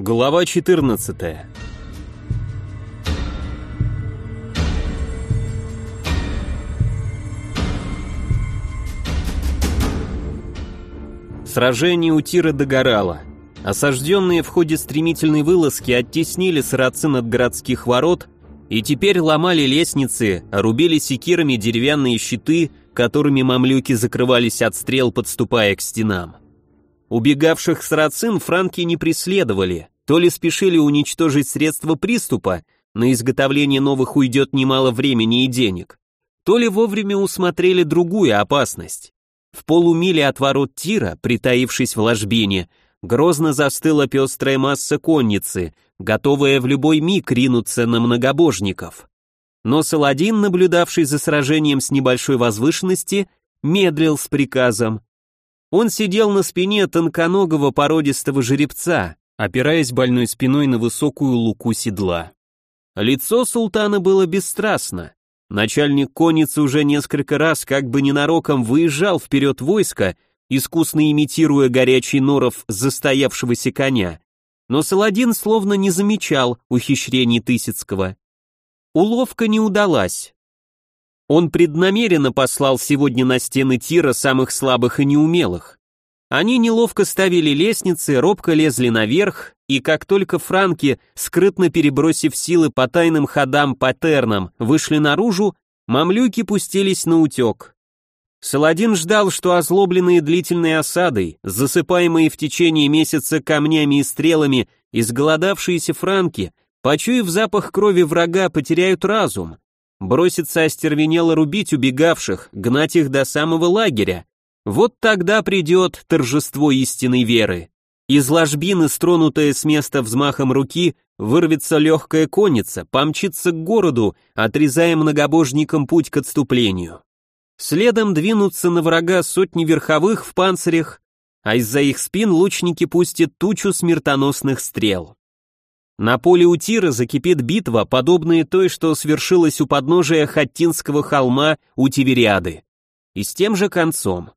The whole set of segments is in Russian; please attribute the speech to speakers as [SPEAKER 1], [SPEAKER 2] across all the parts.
[SPEAKER 1] Глава 14. Сражение у Тира догорало. Осажденные в ходе стремительной вылазки оттеснили сарацин от городских ворот и теперь ломали лестницы, рубили секирами деревянные щиты, которыми мамлюки закрывались от стрел, подступая к стенам. Убегавших сарацин франки не преследовали, то ли спешили уничтожить средства приступа, на изготовление новых уйдет немало времени и денег, то ли вовремя усмотрели другую опасность. В полумиле от ворот Тира, притаившись в ложбине, грозно застыла пестрая масса конницы, готовая в любой миг ринуться на многобожников. Но Саладин, наблюдавший за сражением с небольшой возвышенности, медлил с приказом. Он сидел на спине тонконогого породистого жеребца, опираясь больной спиной на высокую луку седла. Лицо султана было бесстрастно. Начальник конницы уже несколько раз как бы ненароком выезжал вперед войска, искусно имитируя горячий норов застоявшегося коня. Но Саладин словно не замечал ухищрений Тысяцкого. Уловка не удалась. Он преднамеренно послал сегодня на стены тира самых слабых и неумелых. Они неловко ставили лестницы, робко лезли наверх, и как только франки, скрытно перебросив силы по тайным ходам паттернам, вышли наружу, мамлюки пустились на утек. Саладин ждал, что озлобленные длительной осадой, засыпаемые в течение месяца камнями и стрелами, изголодавшиеся франки, почуяв запах крови врага, потеряют разум, броситься остервенело рубить убегавших, гнать их до самого лагеря. Вот тогда придет торжество истинной веры. Из ложбины, стронутая с места взмахом руки, вырвется легкая конница, помчится к городу, отрезая многобожникам путь к отступлению. Следом двинутся на врага сотни верховых в панцирях, а из-за их спин лучники пустят тучу смертоносных стрел. На поле у Тира закипит битва, подобная той, что свершилась у подножия Хаттинского холма у Тивериады. И с тем же концом.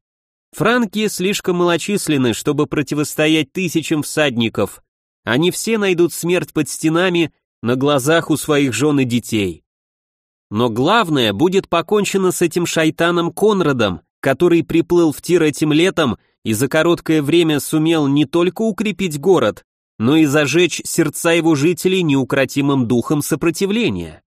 [SPEAKER 1] Франки слишком малочисленны, чтобы противостоять тысячам всадников. Они все найдут смерть под стенами, на глазах у своих жен и детей. Но главное, будет покончено с этим шайтаном Конрадом, который приплыл в Тир этим летом и за короткое время сумел не только укрепить город, но и зажечь сердца его жителей неукротимым духом сопротивления.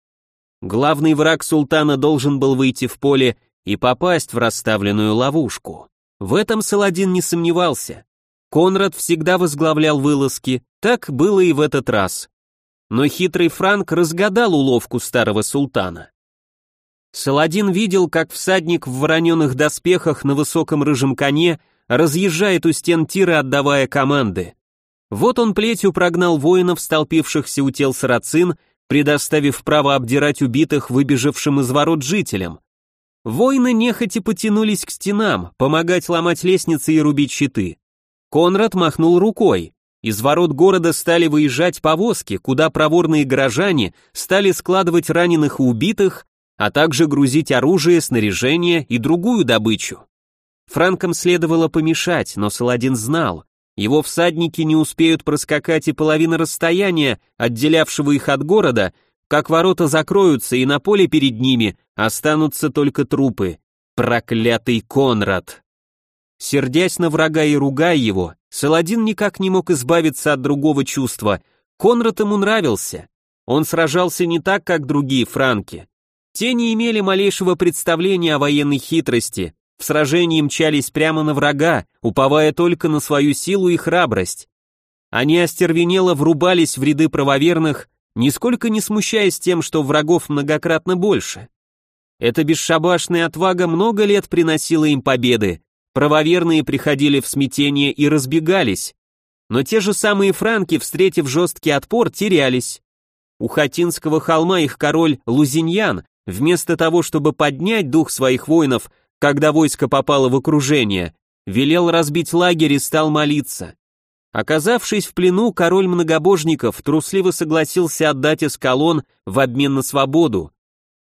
[SPEAKER 1] Главный враг султана должен был выйти в поле и попасть в расставленную ловушку. В этом Саладин не сомневался. Конрад всегда возглавлял вылазки, так было и в этот раз. Но хитрый Франк разгадал уловку старого султана. Саладин видел, как всадник в вороненых доспехах на высоком рыжем коне разъезжает у стен тира, отдавая команды. Вот он плетью прогнал воинов, столпившихся у тел сарацин, предоставив право обдирать убитых выбежавшим из ворот жителям. Воины нехотя потянулись к стенам, помогать ломать лестницы и рубить щиты. Конрад махнул рукой. Из ворот города стали выезжать повозки, куда проворные горожане стали складывать раненых и убитых, а также грузить оружие, снаряжение и другую добычу. Франкам следовало помешать, но Саладин знал, его всадники не успеют проскакать и половины расстояния, отделявшего их от города, как ворота закроются, и на поле перед ними останутся только трупы. Проклятый Конрад! Сердясь на врага и ругая его, Саладин никак не мог избавиться от другого чувства. Конрад ему нравился. Он сражался не так, как другие франки. Те не имели малейшего представления о военной хитрости, в сражении мчались прямо на врага, уповая только на свою силу и храбрость. Они остервенело врубались в ряды правоверных, нисколько не смущаясь тем, что врагов многократно больше. Эта бесшабашная отвага много лет приносила им победы, правоверные приходили в смятение и разбегались, но те же самые франки, встретив жесткий отпор, терялись. У Хатинского холма их король Лузиньян, вместо того, чтобы поднять дух своих воинов, когда войско попало в окружение, велел разбить лагерь и стал молиться. Оказавшись в плену, король многобожников трусливо согласился отдать эскалон в обмен на свободу.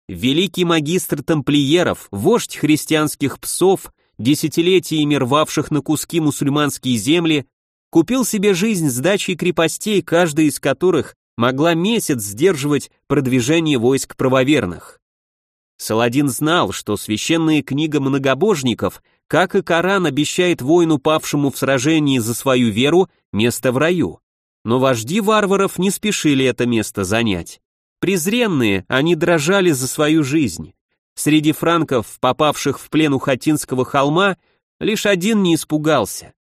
[SPEAKER 1] Великий магистр тамплиеров, вождь христианских псов, десятилетиями рвавших на куски мусульманские земли, купил себе жизнь сдачей крепостей, каждая из которых могла месяц сдерживать продвижение войск правоверных. Саладин знал, что священная книга многобожников, как и Коран, обещает воину, павшему в сражении за свою веру, место в раю. Но вожди варваров не спешили это место занять. Презренные, они дрожали за свою жизнь. Среди франков, попавших в плен у Хатинского холма, лишь один не испугался.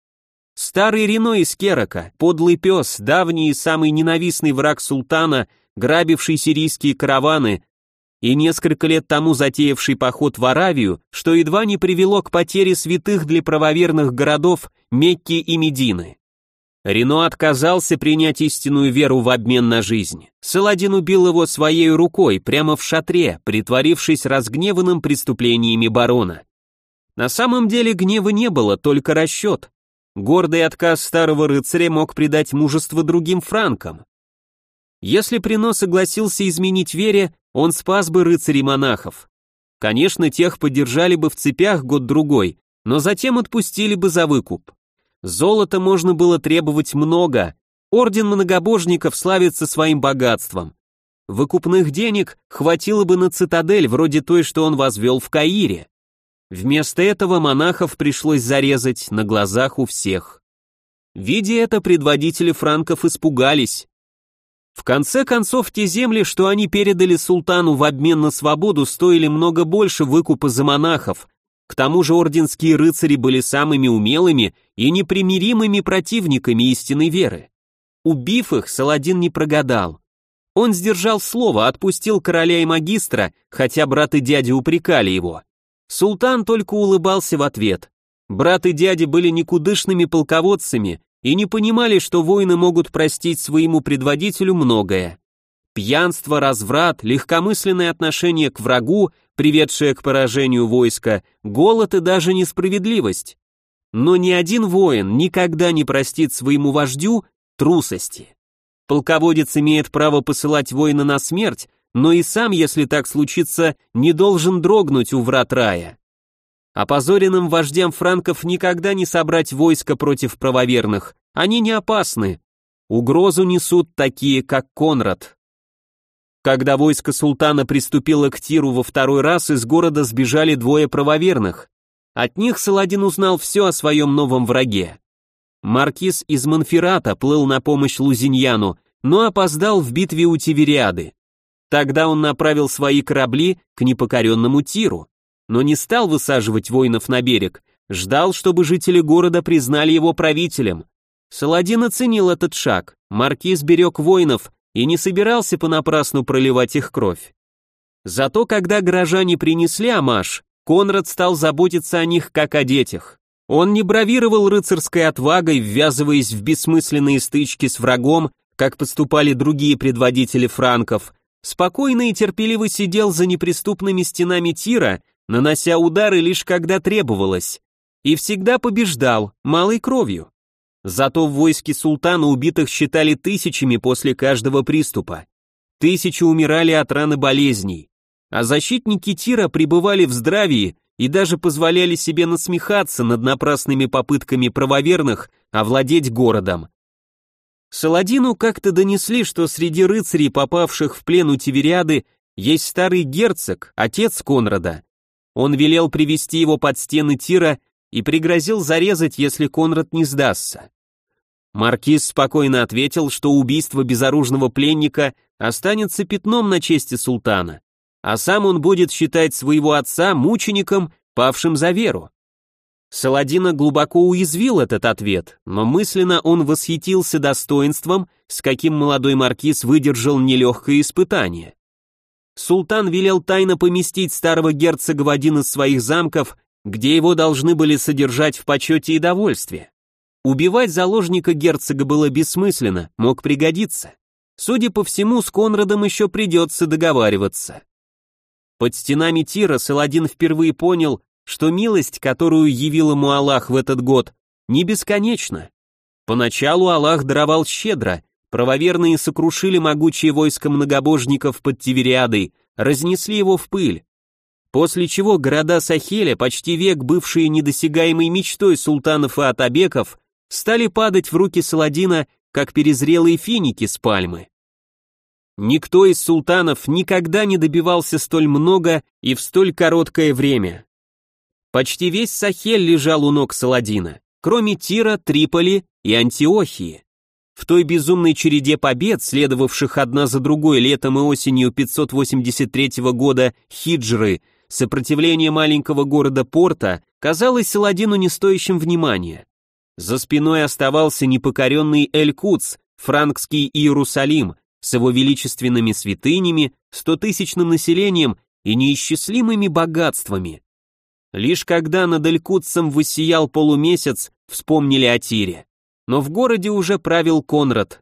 [SPEAKER 1] Старый Рено из Керака, подлый пес, давний и самый ненавистный враг султана, грабивший сирийские караваны и несколько лет тому затеявший поход в Аравию, что едва не привело к потере святых для правоверных городов Мекки и Медины. Рено отказался принять истинную веру в обмен на жизнь. Саладин убил его своей рукой, прямо в шатре, притворившись разгневанным преступлениями барона. На самом деле гнева не было, только расчет. Гордый отказ старого рыцаря мог придать мужество другим франкам. Если Прино согласился изменить вере, он спас бы рыцарей-монахов. Конечно, тех подержали бы в цепях год-другой, но затем отпустили бы за выкуп. Золота можно было требовать много, орден многобожников славится своим богатством. Выкупных денег хватило бы на цитадель, вроде той, что он возвел в Каире. Вместо этого монахов пришлось зарезать на глазах у всех. Видя это, предводители франков испугались. В конце концов, те земли, что они передали султану в обмен на свободу, стоили много больше выкупа за монахов. К тому же орденские рыцари были самыми умелыми и непримиримыми противниками истинной веры. Убив их, Саладин не прогадал. Он сдержал слово, отпустил короля и магистра, хотя брат и дядя упрекали его. Султан только улыбался в ответ. Брат и дядя были никудышными полководцами и не понимали, что воины могут простить своему предводителю многое. Пьянство, разврат, легкомысленное отношение к врагу, приведшее к поражению войска, голод и даже несправедливость. Но ни один воин никогда не простит своему вождю трусости. Полководец имеет право посылать воина на смерть, но и сам, если так случится, не должен дрогнуть у врат рая. Опозоренным вождям франков никогда не собрать войско против правоверных, они не опасны. Угрозу несут такие, как Конрад. Когда войско султана приступило к Тиру во второй раз, из города сбежали двое правоверных. От них Саладин узнал все о своем новом враге. Маркиз из Монферрата плыл на помощь Лузиньяну, но опоздал в битве у Тивериады. Тогда он направил свои корабли к непокоренному Тиру, но не стал высаживать воинов на берег, ждал, чтобы жители города признали его правителем. Саладин оценил этот шаг, маркиз берег воинов и не собирался понапрасну проливать их кровь. Зато когда горожане принесли амаш, Конрад стал заботиться о них как о детях. Он не бравировал рыцарской отвагой, ввязываясь в бессмысленные стычки с врагом, как поступали другие предводители франков, спокойно и терпеливо сидел за неприступными стенами тира, нанося удары лишь когда требовалось, и всегда побеждал, малой кровью. Зато в войске султана убитых считали тысячами после каждого приступа. Тысячи умирали от раны болезней, а защитники тира пребывали в здравии и даже позволяли себе насмехаться над напрасными попытками правоверных овладеть городом. Саладину как-то донесли, что среди рыцарей, попавших в плен у Тивериады, есть старый герцог, отец Конрада. Он велел привести его под стены Тира и пригрозил зарезать, если Конрад не сдастся. Маркиз спокойно ответил, что убийство безоружного пленника останется пятном на чести султана, а сам он будет считать своего отца мучеником, павшим за веру. Саладина глубоко уязвил этот ответ, но мысленно он восхитился достоинством, с каким молодой маркиз выдержал нелегкое испытание. Султан велел тайно поместить старого герцога в один из своих замков, где его должны были содержать в почете и довольстве. Убивать заложника герцога было бессмысленно, мог пригодиться. Судя по всему, с Конрадом еще придется договариваться. Под стенами Тира Саладин впервые понял, что милость, которую явил ему Аллах в этот год, не бесконечна. Поначалу Аллах даровал щедро, правоверные сокрушили могучее войско многобожников под Тивериадой, разнесли его в пыль. После чего города Сахеля, почти век бывшие недосягаемой мечтой султанов и атабеков, стали падать в руки Саладина, как перезрелые финики с пальмы. Никто из султанов никогда не добивался столь много и в столь короткое время. Почти весь Сахель лежал у ног Саладина, кроме Тира, Триполи и Антиохии. В той безумной череде побед, следовавших одна за другой летом и осенью 583 года хиджры, сопротивление маленького города Порта казалось Саладину не стоящим внимания. За спиной оставался непокоренный Эль-Куц, франкский Иерусалим, с его величественными святынями, стотысячным населением и неисчислимыми богатствами. Лишь когда над Эль-Кутцем высиял полумесяц, вспомнили о Тире но в городе уже правил Конрад.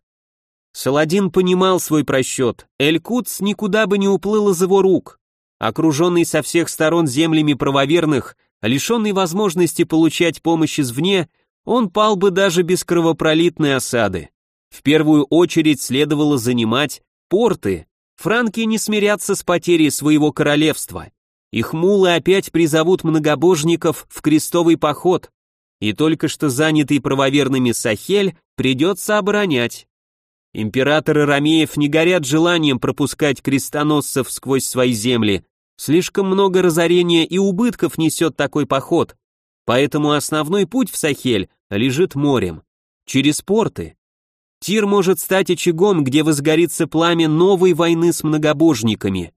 [SPEAKER 1] Саладин понимал свой просчет, Эль-Кутс никуда бы не уплыл из его рук. Окруженный со всех сторон землями правоверных, лишенный возможности получать помощь извне, он пал бы даже без кровопролитной осады. В первую очередь следовало занимать порты. Франки не смирятся с потерей своего королевства. Их мулы опять призовут многобожников в крестовый поход и только что занятый правоверными Сахель придется оборонять. Императоры Ромеев не горят желанием пропускать крестоносцев сквозь свои земли, слишком много разорения и убытков несет такой поход, поэтому основной путь в Сахель лежит морем, через порты. Тир может стать очагом, где возгорится пламя новой войны с многобожниками.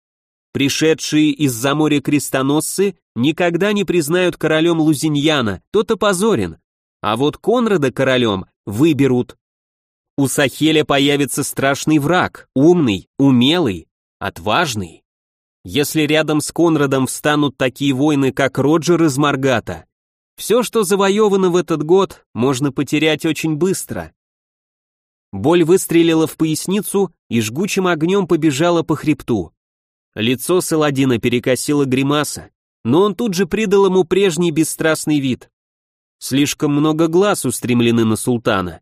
[SPEAKER 1] Пришедшие из-за моря крестоносцы никогда не признают королем Лузиньяна, тот опозорен, а вот Конрада королем выберут. У Сахеля появится страшный враг, умный, умелый, отважный. Если рядом с Конрадом встанут такие воины, как Роджер из Маргата, все, что завоевано в этот год, можно потерять очень быстро. Боль выстрелила в поясницу и жгучим огнем побежала по хребту. Лицо Саладина перекосило гримаса, но он тут же придал ему прежний бесстрастный вид. Слишком много глаз устремлены на султана.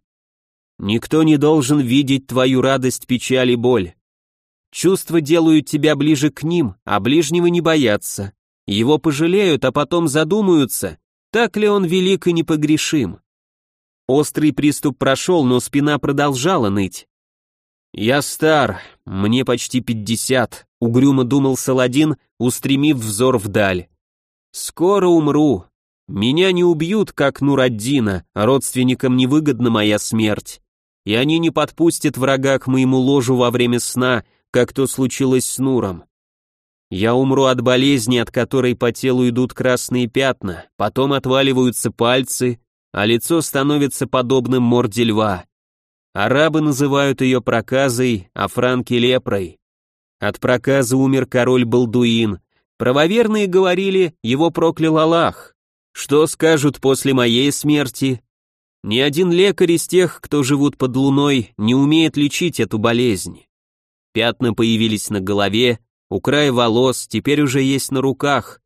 [SPEAKER 1] Никто не должен видеть твою радость, печаль и боль. Чувства делают тебя ближе к ним, а ближнего не боятся. Его пожалеют, а потом задумаются, так ли он велик и непогрешим. Острый приступ прошел, но спина продолжала ныть. «Я стар, мне почти пятьдесят», — угрюмо думал Саладин, устремив взор вдаль. «Скоро умру. Меня не убьют, как Нураддина, родственникам невыгодна моя смерть. И они не подпустят врага к моему ложу во время сна, как то случилось с Нуром. Я умру от болезни, от которой по телу идут красные пятна, потом отваливаются пальцы, а лицо становится подобным морде льва. Арабы называют ее проказой, а франки лепрой. От проказа умер король Балдуин. Правоверные говорили, его проклял Аллах. Что скажут после моей смерти? Ни один лекарь из тех, кто живут под луной, не умеет лечить эту болезнь. Пятна появились на голове, у края волос, теперь уже есть на руках.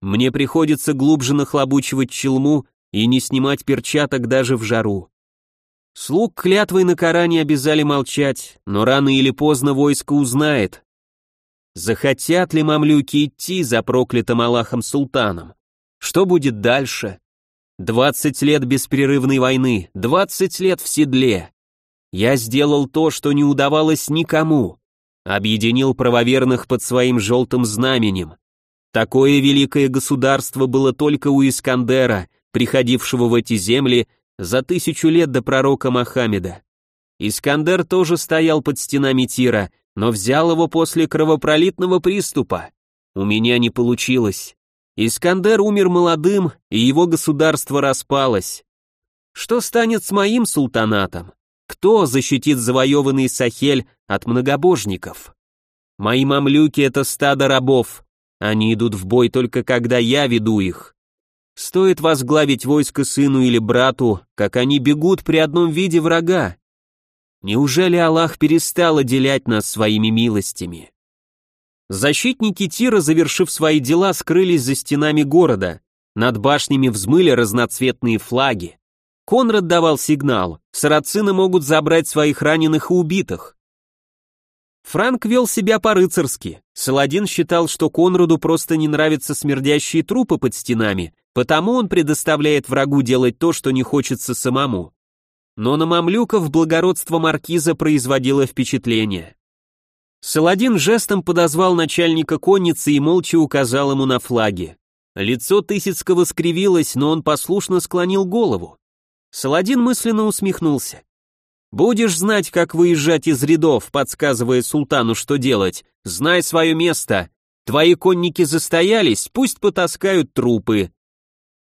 [SPEAKER 1] Мне приходится глубже нахлобучивать челму и не снимать перчаток даже в жару. Слуг клятвой на Коране обязали молчать, но рано или поздно войско узнает. Захотят ли мамлюки идти за проклятым Аллахом султаном? Что будет дальше? Двадцать лет беспрерывной войны, двадцать лет в седле. Я сделал то, что не удавалось никому. Объединил правоверных под своим желтым знаменем. Такое великое государство было только у Искандера, приходившего в эти земли за тысячу лет до пророка Мохаммеда. Искандер тоже стоял под стенами Тира, но взял его после кровопролитного приступа. У меня не получилось. Искандер умер молодым, и его государство распалось. Что станет с моим султанатом? Кто защитит завоеванный Сахель от многобожников? Мои мамлюки — это стадо рабов. Они идут в бой только когда я веду их. Стоит возглавить войско сыну или брату, как они бегут при одном виде врага. Неужели Аллах перестал отделять нас своими милостями? Защитники Тира, завершив свои дела, скрылись за стенами города. Над башнями взмыли разноцветные флаги. Конрад давал сигнал, сарацины могут забрать своих раненых и убитых. Франк вел себя по-рыцарски. Саладин считал, что Конраду просто не нравятся смердящие трупы под стенами, потому он предоставляет врагу делать то, что не хочется самому. Но на мамлюков благородство маркиза производило впечатление. Саладин жестом подозвал начальника конницы и молча указал ему на флаги. Лицо Тысяцкого скривилось, но он послушно склонил голову. Саладин мысленно усмехнулся. «Будешь знать, как выезжать из рядов, подсказывая султану, что делать. Знай свое место. Твои конники застоялись, пусть потаскают трупы».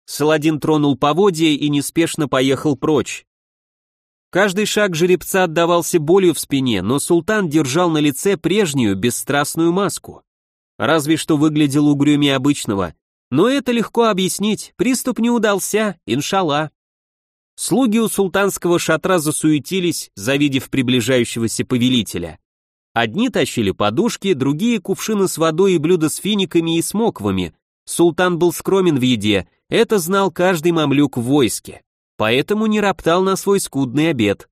[SPEAKER 1] Саладин тронул поводья и неспешно поехал прочь. Каждый шаг жеребца отдавался болью в спине, но султан держал на лице прежнюю, бесстрастную маску. Разве что выглядел угрюмее обычного, но это легко объяснить, приступ не удался, иншалла. Слуги у султанского шатра засуетились, завидев приближающегося повелителя. Одни тащили подушки, другие кувшины с водой и блюда с финиками и смоквами. Султан был скромен в еде, это знал каждый мамлюк в войске, поэтому не роптал на свой скудный обед.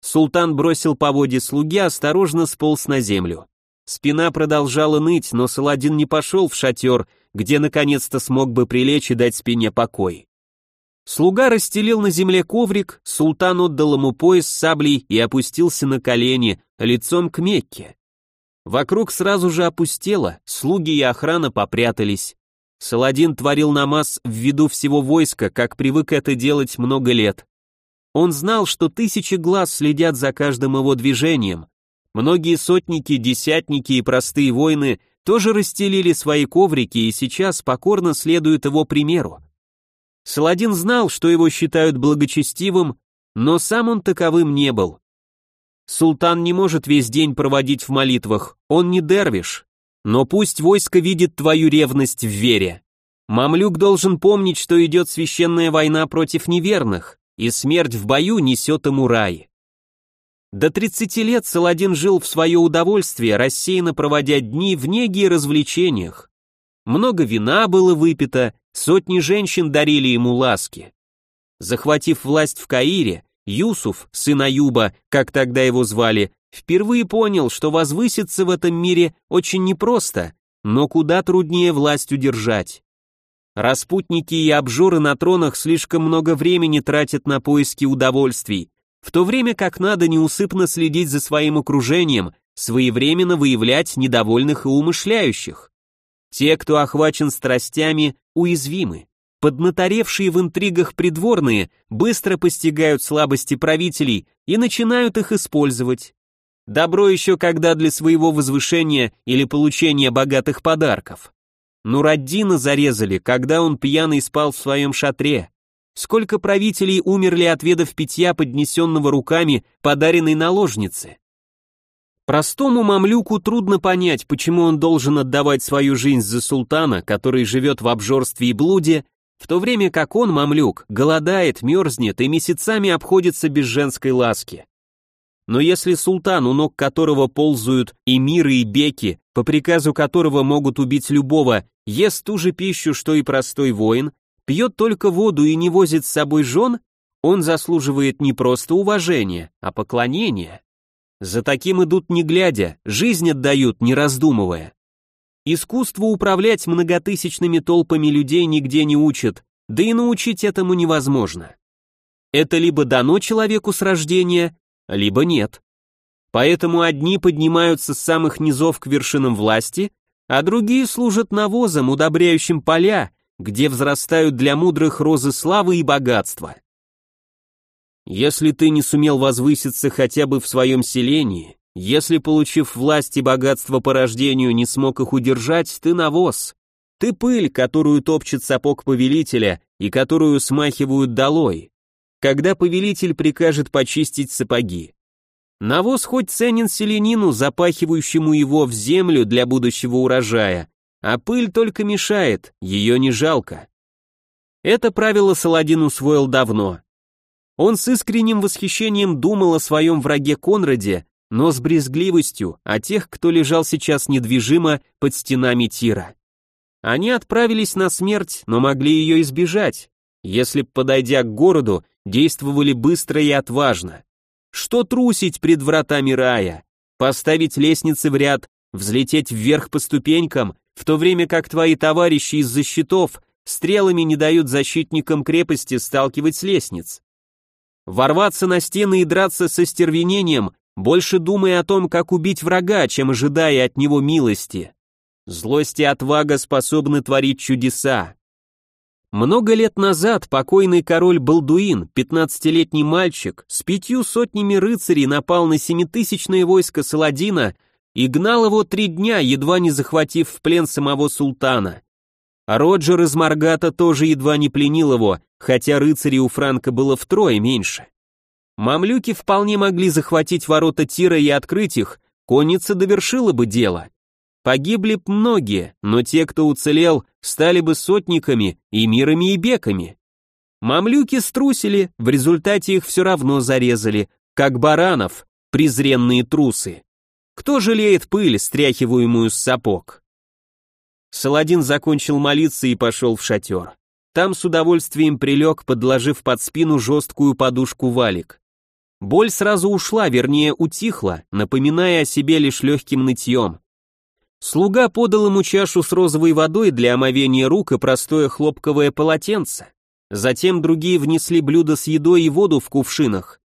[SPEAKER 1] Султан бросил поводья слуги, осторожно сполз на землю. Спина продолжала ныть, но Саладин не пошел в шатер, где наконец-то смог бы прилечь и дать спине покой. Слуга расстелил на земле коврик, султан отдал ему пояс с саблей и опустился на колени, лицом к Мекке. Вокруг сразу же опустело, слуги и охрана попрятались. Саладин творил намаз в виду всего войска, как привык это делать много лет. Он знал, что тысячи глаз следят за каждым его движением. Многие сотники, десятники и простые воины тоже расстелили свои коврики и сейчас покорно следуют его примеру. Саладин знал, что его считают благочестивым, но сам он таковым не был. Султан не может весь день проводить в молитвах, он не дервиш, но пусть войско видит твою ревность в вере. Мамлюк должен помнить, что идет священная война против неверных, и смерть в бою несет ему рай. До 30 лет Саладин жил в свое удовольствие, рассеянно проводя дни в неге и развлечениях. Много вина было выпито, сотни женщин дарили ему ласки. Захватив власть в Каире, Юсуф, сын Аюба, как тогда его звали, впервые понял, что возвыситься в этом мире очень непросто, но куда труднее власть удержать. Распутники и обжоры на тронах слишком много времени тратят на поиски удовольствий, в то время как надо неусыпно следить за своим окружением, своевременно выявлять недовольных и умышляющих. Те, кто охвачен страстями, уязвимы. Поднаторевшие в интригах придворные быстро постигают слабости правителей и начинают их использовать. Добро еще когда для своего возвышения или получения богатых подарков. Нураддина зарезали, когда он пьяный спал в своем шатре. Сколько правителей умерли от ведов питья, поднесенного руками подаренной наложнице? Простому мамлюку трудно понять, почему он должен отдавать свою жизнь за султана, который живет в обжорстве и блуде, в то время как он, мамлюк, голодает, мерзнет и месяцами обходится без женской ласки. Но если султан, у ног которого ползают и миры, и беки, по приказу которого могут убить любого, ест ту же пищу, что и простой воин, пьет только воду и не возит с собой жен, он заслуживает не просто уважения, а поклонения. За таким идут не глядя, жизнь отдают, не раздумывая. Искусство управлять многотысячными толпами людей нигде не учат, да и научить этому невозможно. Это либо дано человеку с рождения, либо нет. Поэтому одни поднимаются с самых низов к вершинам власти, а другие служат навозом, удобряющим поля, где взрастают для мудрых розы славы и богатства. Если ты не сумел возвыситься хотя бы в своем селении, если, получив власть и богатство по рождению, не смог их удержать, ты навоз. Ты пыль, которую топчет сапог повелителя и которую смахивают долой. Когда повелитель прикажет почистить сапоги. Навоз хоть ценен селенину, запахивающему его в землю для будущего урожая, а пыль только мешает, ее не жалко. Это правило Саладин усвоил давно. Он с искренним восхищением думал о своем враге Конраде, но с брезгливостью о тех, кто лежал сейчас недвижимо под стенами Тира. Они отправились на смерть, но могли ее избежать, если б, подойдя к городу, действовали быстро и отважно. Что трусить пред вратами рая? Поставить лестницы в ряд, взлететь вверх по ступенькам, в то время как твои товарищи из-за щитов стрелами не дают защитникам крепости сталкивать с лестниц. Ворваться на стены и драться со стервенением, больше думая о том, как убить врага, чем ожидая от него милости. Злость и отвага способны творить чудеса. Много лет назад покойный король Балдуин, 15-летний мальчик, с пятью сотнями рыцарей напал на семитысячное войско Саладина и гнал его три дня, едва не захватив в плен самого султана. А Роджер из Маргата тоже едва не пленил его, хотя рыцарей у Франка было втрое меньше. Мамлюки вполне могли захватить ворота Тира и открыть их, конница довершила бы дело. Погибли б многие, но те, кто уцелел, стали бы сотниками, эмирами и беками. Мамлюки струсили, в результате их все равно зарезали, как баранов, презренные трусы. Кто жалеет пыль, стряхиваемую с сапог? Саладин закончил молиться и пошел в шатер. Там с удовольствием прилег, подложив под спину жесткую подушку валик. Боль сразу ушла, вернее, утихла, напоминая о себе лишь легким нытьем. Слуга подал ему чашу с розовой водой для омовения рук и простое хлопковое полотенце. Затем другие внесли блюдо с едой и воду в кувшинах.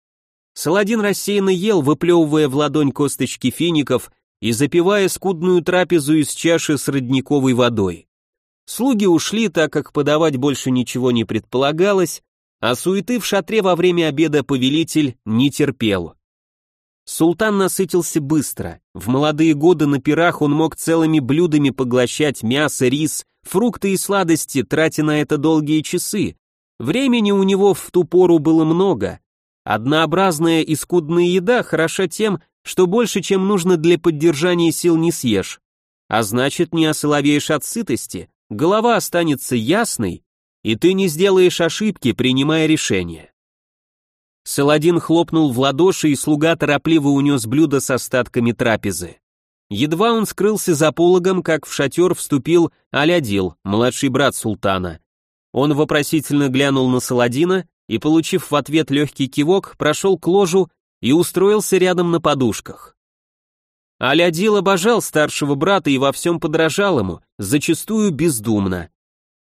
[SPEAKER 1] Саладин рассеянно ел, выплевывая в ладонь косточки фиников и запивая скудную трапезу из чаши с родниковой водой. Слуги ушли, так как подавать больше ничего не предполагалось, а суеты в шатре во время обеда повелитель не терпел. Султан насытился быстро. В молодые годы на пирах он мог целыми блюдами поглощать мясо, рис, фрукты и сладости, тратя на это долгие часы. Времени у него в ту пору было много. Однообразная и скудная еда хороша тем, что больше, чем нужно для поддержания сил не съешь. А значит, не осоловеешь от сытости, голова останется ясной, и ты не сделаешь ошибки, принимая решения. Саладин хлопнул в ладоши, и слуга торопливо унес блюдо с остатками трапезы. Едва он скрылся за пологом, как в шатер вступил Алядил, младший брат султана. Он вопросительно глянул на Саладина и, получив в ответ легкий кивок, прошел к ложу и устроился рядом на подушках. Алядил обожал старшего брата и во всем подражал ему, зачастую бездумно.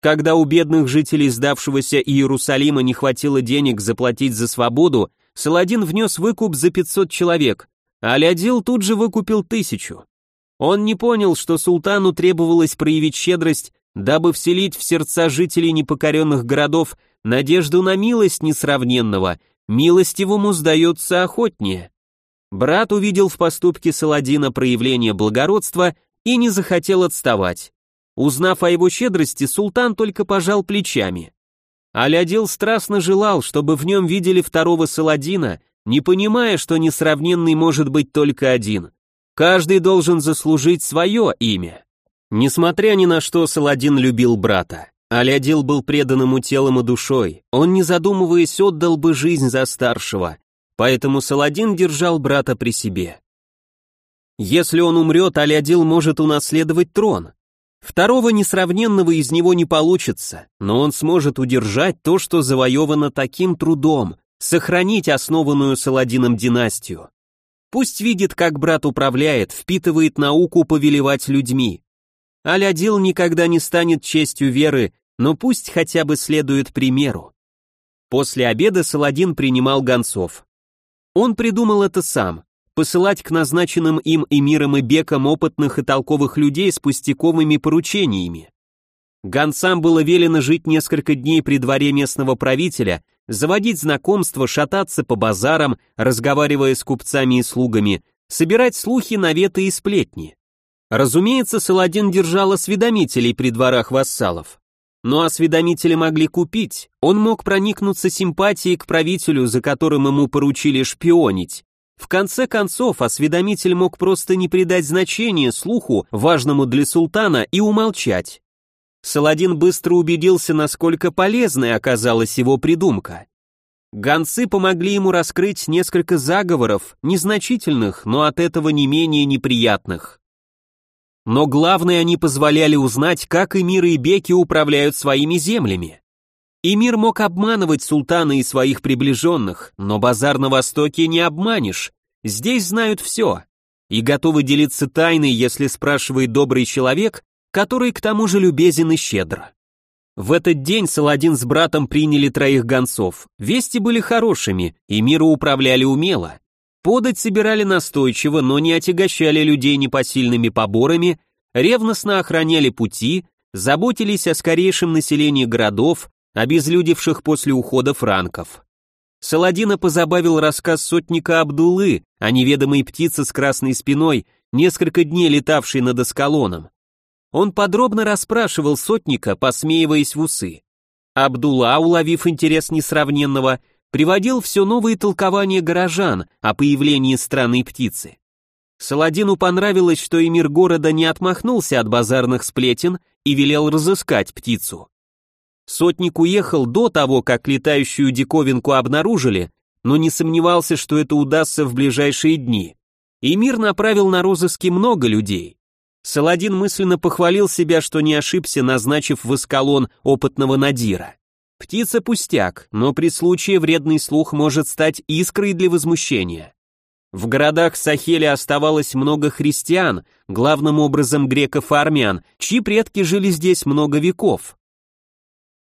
[SPEAKER 1] Когда у бедных жителей сдавшегося Иерусалима не хватило денег заплатить за свободу, Саладин внес выкуп за 500 человек, а Алядил тут же выкупил тысячу. Он не понял, что султану требовалось проявить щедрость, дабы вселить в сердца жителей непокоренных городов надежду на милость несравненного, милостивому сдается охотнее. Брат увидел в поступке Саладина проявление благородства и не захотел отставать. Узнав о его щедрости, султан только пожал плечами. Алядил страстно желал, чтобы в нем видели второго Саладина, не понимая, что несравненный может быть только один. Каждый должен заслужить свое имя. Несмотря ни на что, Саладин любил брата. Алядил был предан ему телом и душой, он, не задумываясь, отдал бы жизнь за старшего, поэтому Саладин держал брата при себе. Если он умрет, Алядил может унаследовать трон, Второго несравненного из него не получится, но он сможет удержать то, что завоевано таким трудом, сохранить основанную Саладином династию. Пусть видит, как брат управляет, впитывает науку повелевать людьми. Алядил никогда не станет честью веры, но пусть хотя бы следует примеру. После обеда Саладин принимал гонцов. Он придумал это сам, посылать к назначенным им эмирам и бекам опытных и толковых людей с пустяковыми поручениями. Гонцам было велено жить несколько дней при дворе местного правителя, заводить знакомства, шататься по базарам, разговаривая с купцами и слугами, собирать слухи, наветы и сплетни. Разумеется, Саладин держал осведомителей при дворах вассалов. Но осведомители могли купить, он мог проникнуться симпатией к правителю, за которым ему поручили шпионить, в конце концов, осведомитель мог просто не придать значения слуху, важному для султана, и умолчать. Саладин быстро убедился, насколько полезной оказалась его придумка. Гонцы помогли ему раскрыть несколько заговоров, незначительных, но от этого не менее неприятных. Но главное, они позволяли узнать, как эмиры и беки управляют своими землями. Эмир мог обманывать султана и своих приближенных, но базар на Востоке не обманешь. Здесь знают все и готовы делиться тайной, если спрашивает добрый человек, который к тому же любезен и щедр. В этот день Саладин с братом приняли троих гонцов. Вести были хорошими, и миру управляли умело. Подать собирали настойчиво, но не отягощали людей непосильными поборами, ревностно охраняли пути, заботились о скорейшем населении городов, обезлюдевших после ухода франков. Саладина позабавил рассказ сотника Абдулы о неведомой птице с красной спиной, несколько дней летавшей над Аскалоном. Он подробно расспрашивал сотника, посмеиваясь в усы. Абдулла, уловив интерес несравненного, приводил все новые толкования горожан о появлении странной птицы. Саладину понравилось, что эмир города не отмахнулся от базарных сплетен и велел разыскать птицу. Сотник уехал до того, как летающую диковинку обнаружили, но не сомневался, что это удастся в ближайшие дни. Эмир направил на розыски много людей. Саладин мысленно похвалил себя, что не ошибся, назначив в эскалон опытного надира. Птица пустяк, но при случае вредный слух может стать искрой для возмущения. В городах Сахеля оставалось много христиан, главным образом греков и армян, чьи предки жили здесь много веков.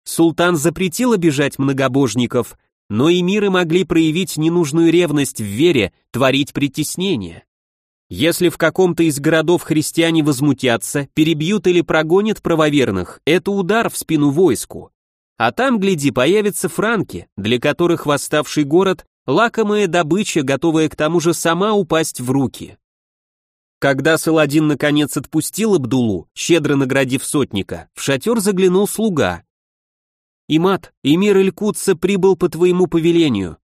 [SPEAKER 1] Султан запретил обижать многобожников, но эмиры могли проявить ненужную ревность в вере, творить притеснение. Если в каком-то из городов христиане возмутятся, перебьют или прогонят правоверных, это удар в спину войску. А там, гляди, появятся франки, для которых восставший город – лакомая добыча, готовая к тому же сама упасть в руки. Когда Саладин наконец отпустил Абдулу, щедро наградив сотника, в шатер заглянул слуга. «Имат, эмир Илькутца прибыл по твоему повелению».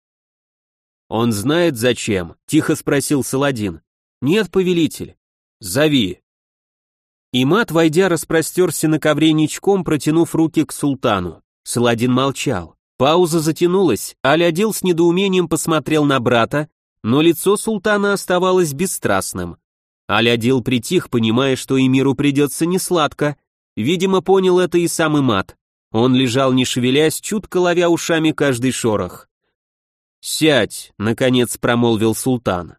[SPEAKER 1] «Он знает зачем?» – тихо спросил Саладин. «Нет, повелитель». «Зови». Имат, войдя, распростерся на ковре ничком, протянув руки к султану. Саладин молчал. Пауза затянулась, Алядил с недоумением посмотрел на брата, но лицо султана оставалось бесстрастным. Алядил притих, понимая, что Эмиру придется несладко. Видимо, понял это и сам Имат. Он лежал не шевелясь, чутко ловя ушами каждый шорох. «Сядь», — наконец промолвил султан.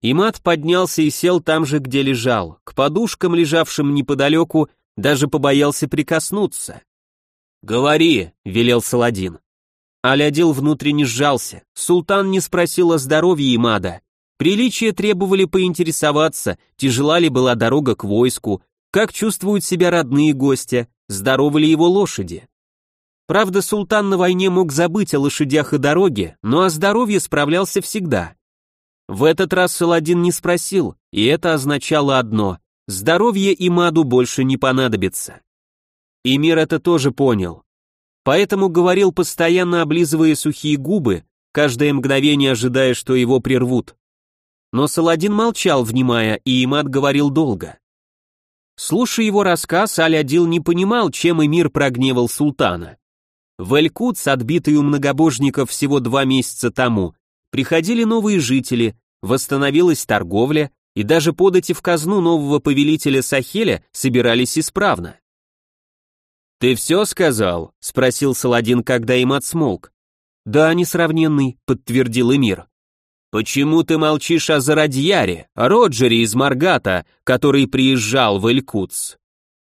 [SPEAKER 1] Имат поднялся и сел там же, где лежал, к подушкам, лежавшим неподалеку, даже побоялся прикоснуться. «Говори», — велел Саладин. Алядил внутренне сжался. Султан не спросил о здоровье Имада. Приличия требовали поинтересоваться, тяжела ли была дорога к войску, как чувствуют себя родные гости, здоровы ли его лошади. Правда, султан на войне мог забыть о лошадях и дороге, но о здоровье справлялся всегда. В этот раз Саладин не спросил, и это означало одно – здоровье Имаду больше не понадобится. И мир это тоже понял. Поэтому говорил, постоянно облизывая сухие губы, каждое мгновение ожидая, что его прервут. Но Саладин молчал, внимая, и Имад говорил долго. Слушая его рассказ, Алядил не понимал, чем Эмир прогневал султана. В Элькутс, отбитый у многобожников всего два месяца тому, приходили новые жители, восстановилась торговля, и даже подати в казну нового повелителя Сахеля собирались исправно. «Ты все сказал?» — спросил Саладин, когда им отсмолк. «Да, несравненный», — подтвердил Эмир. «Почему ты молчишь о Зарадьяре, о Роджере из Маргата, который приезжал в Элькутс?»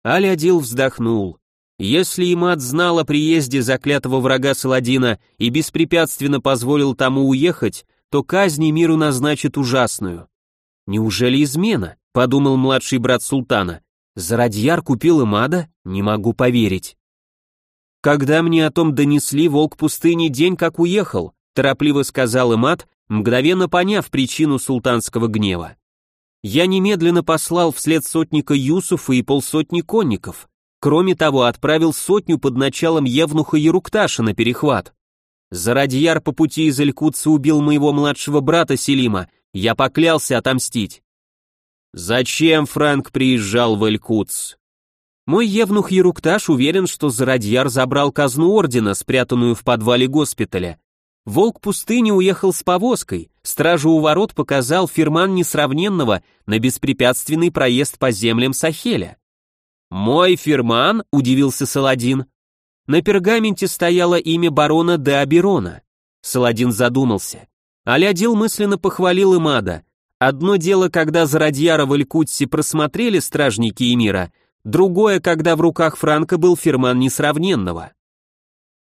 [SPEAKER 1] Алядил вздохнул. Если Имат знал о приезде заклятого врага Саладина и беспрепятственно позволил тому уехать, то казни миру назначит ужасную. «Неужели измена?» — подумал младший брат султана. Зарадьяр купил Имада? Не могу поверить. Когда мне о том донесли, волк пустыни день как уехал, торопливо сказал Имад, мгновенно поняв причину султанского гнева. Я немедленно послал вслед сотника Юсуфа и полсотни конников. Кроме того, отправил сотню под началом Евнуха Ерукташа на перехват. Зарадьяр по пути из Элькутса убил моего младшего брата Селима, я поклялся отомстить. Зачем Франк приезжал в Элькутс? Мой евнух Ерукташ уверен, что Зарадьяр забрал казну ордена, спрятанную в подвале госпиталя. Волк пустыни уехал с повозкой, стражу у ворот показал фирман несравненного на беспрепятственный проезд по землям Сахеля. «Мой фирман?» — удивился Саладин. На пергаменте стояло имя барона де Аберона. Саладин задумался. Алядил мысленно похвалил Имада. Одно дело, когда Зарадьяра в Илькутсе просмотрели стражники Эмира, другое, когда в руках Франка был фирман несравненного.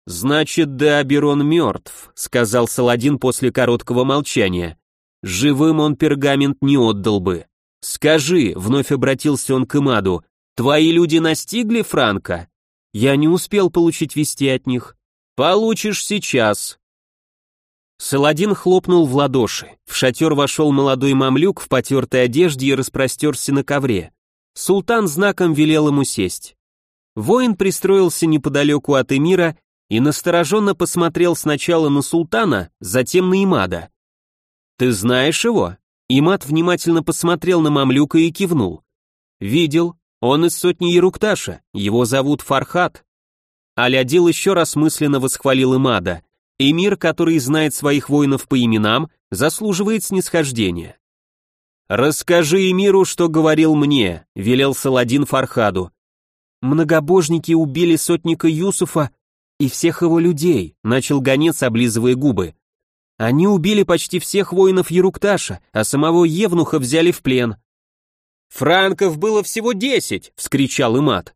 [SPEAKER 1] «Значит, да, Аберон мертв», — сказал Саладин после короткого молчания. «Живым он пергамент не отдал бы. Скажи», — вновь обратился он к Имаду, «твои люди настигли Франка?» «Я не успел получить вести от них». «Получишь сейчас». Саладин хлопнул в ладоши. В шатер вошел молодой мамлюк в потертой одежде и распростерся на ковре. Султан знаком велел ему сесть. Воин пристроился неподалеку от эмира и настороженно посмотрел сначала на султана, затем на Имада. «Ты знаешь его?» Имад внимательно посмотрел на мамлюка и кивнул. «Видел, он из сотни Ерукташа, его зовут Фархат». Алядил еще раз мысленно восхвалил Имада. Эмир, который знает своих воинов по именам, заслуживает снисхождения. «Расскажи Эмиру, что говорил мне», — велел Саладин Фархаду. «Многобожники убили сотника Юсуфа и всех его людей», — начал гонец, облизывая губы. «Они убили почти всех воинов Ерукташа, а самого Евнуха взяли в плен». «Франков было всего десять!» — вскричал Имат.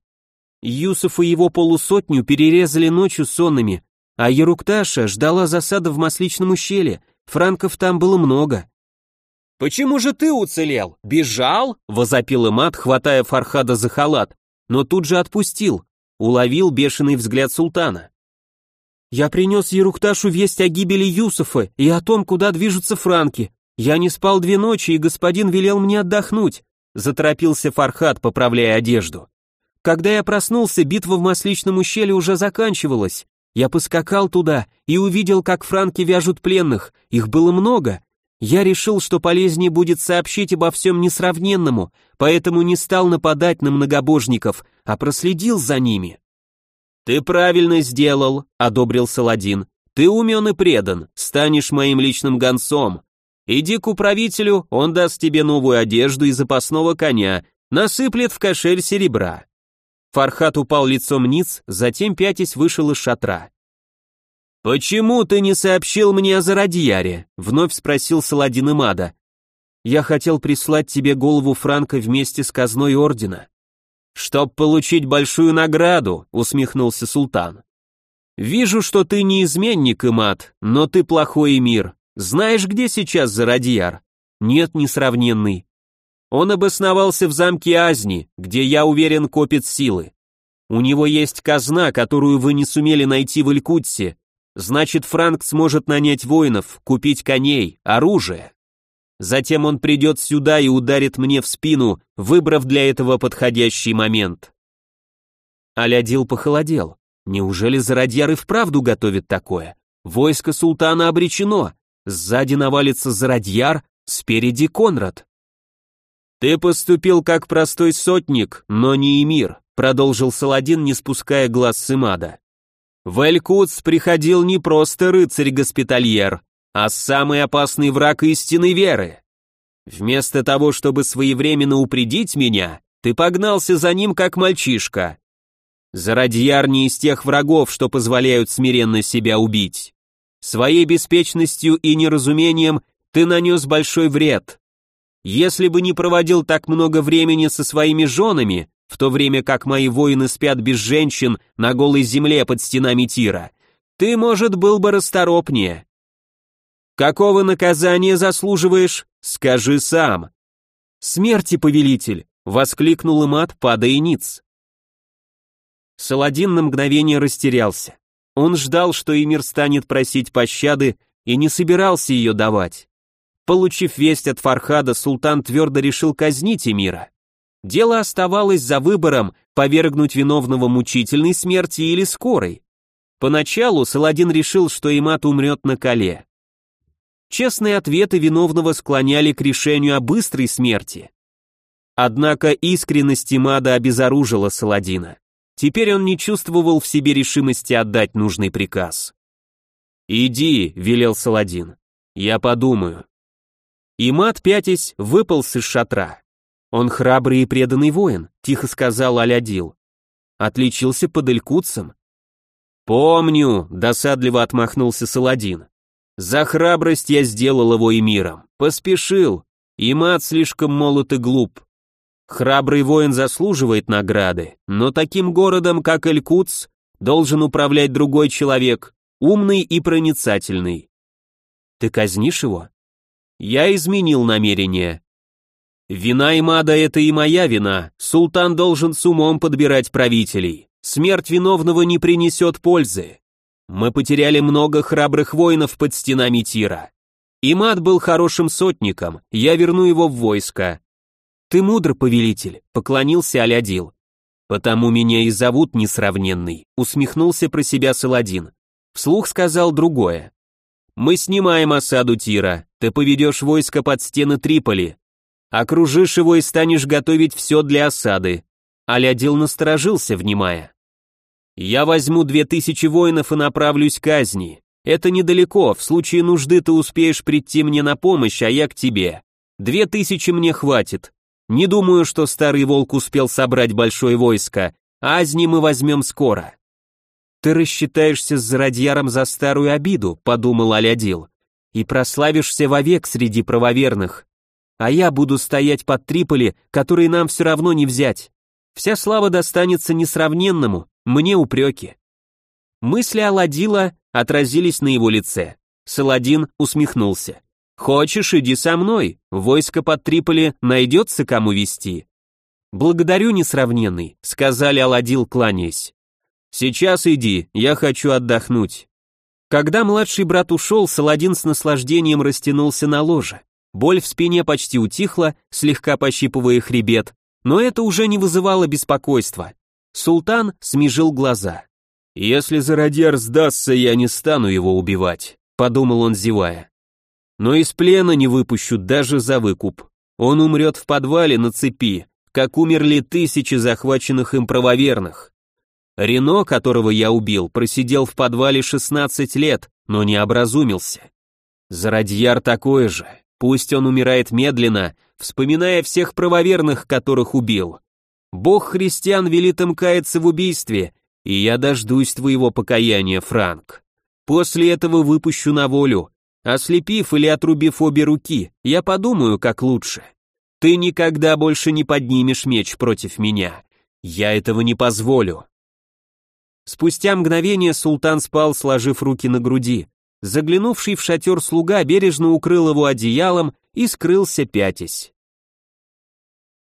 [SPEAKER 1] Юсуф и его полусотню перерезали ночью сонными, а Ерукташа ждала засада в Масличном ущелье, франков там было много. «Почему же ты уцелел? Бежал?» — возопил Имат, хватая Фархада за халат, но тут же отпустил, уловил бешеный взгляд султана. «Я принес Ерукташу весть о гибели Юсуфа и о том, куда движутся франки. Я не спал две ночи, и господин велел мне отдохнуть», — заторопился Фархад, поправляя одежду. «Когда я проснулся, битва в Масличном ущелье уже заканчивалась. Я поскакал туда и увидел, как франки вяжут пленных, их было много. Я решил, что полезнее будет сообщить обо всем несравненному, поэтому не стал нападать на многобожников, а проследил за ними. «Ты правильно сделал», — одобрил Саладин. «Ты умен и предан, станешь моим личным гонцом. Иди к управителю, он даст тебе новую одежду и запасного коня, насыплет в кошель серебра. Фархат упал лицом ниц, затем пятясь вышел из шатра. «Почему ты не сообщил мне о Зародьяре?» — вновь спросил Саладин Имада. «Я хотел прислать тебе голову Франка вместе с казной ордена». «Чтоб получить большую награду», — усмехнулся султан. «Вижу, что ты не изменник, Имад, но ты плохой мир. Знаешь, где сейчас Зародьяр?» «Нет, несравненный. Он обосновался в замке Азни, где, я уверен, копит силы. У него есть казна, которую вы не сумели найти в Илькутсе. Значит, Франк сможет нанять воинов, купить коней, оружие. Затем он придет сюда и ударит мне в спину, выбрав для этого подходящий момент. Алядил похолодел. Неужели Зародьяр и вправду готовит такое? Войско султана обречено. Сзади навалится Зародьяр, спереди Конрад. «Ты поступил как простой сотник, но не эмир», продолжил Саладин, не спуская глаз с Имада. «В Элькутс приходил не просто рыцарь-госпитальер, а самый опасный враг истинной веры. Вместо того, чтобы своевременно упредить меня, ты погнался за ним как мальчишка. Зародьяр не из тех врагов, что позволяют смиренно себя убить. Своей беспечностью и неразумением ты нанес большой вред, если бы не проводил так много времени со своими женами, в то время как мои воины спят без женщин на голой земле под стенами Тира, ты, может, был бы расторопнее. Какого наказания заслуживаешь? Скажи сам. Смерти, повелитель, воскликнул Имат, падая ниц. Саладин на мгновение растерялся. Он ждал, что Эмир станет просить пощады и не собирался ее давать. Получив весть от Фархада, султан твердо решил казнить эмира. Дело оставалось за выбором повергнуть виновного мучительной смерти или скорой. Поначалу Саладин решил, что Имат умрет на коле. Честные ответы виновного склоняли к решению о быстрой смерти. Однако искренность Имада обезоружила Саладина. Теперь он не чувствовал в себе решимости отдать нужный приказ. «Иди», — велел Саладин, — «я подумаю». И мат, пятясь, выполз из шатра. Он храбрый и преданный воин, тихо сказал Алядил. Отличился под Илькутцем. Помню, досадливо отмахнулся Саладин. За храбрость я сделал его и миром. Поспешил. И мат слишком молод и глуп. Храбрый воин заслуживает награды, но таким городом, как Элькутс, должен управлять другой человек, умный и проницательный. Ты казнишь его? Я изменил намерение. Вина Имада — это и моя вина. Султан должен с умом подбирать правителей. Смерть виновного не принесет пользы. Мы потеряли много храбрых воинов под стенами Тира. Имад был хорошим сотником, я верну его в войско. Ты мудр, повелитель, поклонился Алядил. Потому меня и зовут несравненный, усмехнулся про себя Саладин. Вслух сказал другое. Мы снимаем осаду Тира, ты поведешь войско под стены Триполи, Окружишь его и станешь готовить все для осады. Алядил насторожился, внимая. Я возьму две тысячи воинов и направлюсь к казни. Это недалеко, в случае нужды ты успеешь прийти мне на помощь, а я к тебе. Две тысячи мне хватит. Не думаю, что старый волк успел собрать большое войско, Азни мы возьмем скоро. Ты рассчитаешься с Зародьяром за старую обиду, подумал Алядил, и прославишься вовек среди правоверных а я буду стоять под Триполи, который нам все равно не взять. Вся слава достанется несравненному, мне упреки. Мысли Аладдила отразились на его лице. Саладин усмехнулся. «Хочешь, иди со мной, войско под Триполи найдется кому вести». «Благодарю, несравненный», — сказали Аладдил, кланяясь. «Сейчас иди, я хочу отдохнуть». Когда младший брат ушел, Саладин с наслаждением растянулся на ложе. Боль в спине почти утихла, слегка пощипывая хребет, но это уже не вызывало беспокойства. Султан смежил глаза. «Если Зародер сдастся, я не стану его убивать», — подумал он, зевая. «Но из плена не выпущу даже за выкуп. Он умрет в подвале на цепи, как умерли тысячи захваченных им правоверных. Рено, которого я убил, просидел в подвале 16 лет, но не образумился. Зародьяр такой же, Пусть он умирает медленно, вспоминая всех правоверных, которых убил. Бог христиан велит им каяться в убийстве, и я дождусь твоего покаяния, Франк. После этого выпущу на волю. Ослепив или отрубив обе руки, я подумаю, как лучше. Ты никогда больше не поднимешь меч против меня. Я этого не позволю. Спустя мгновение султан спал, сложив руки на груди. Заглянувший в шатер слуга бережно укрыл его одеялом и скрылся пятясь.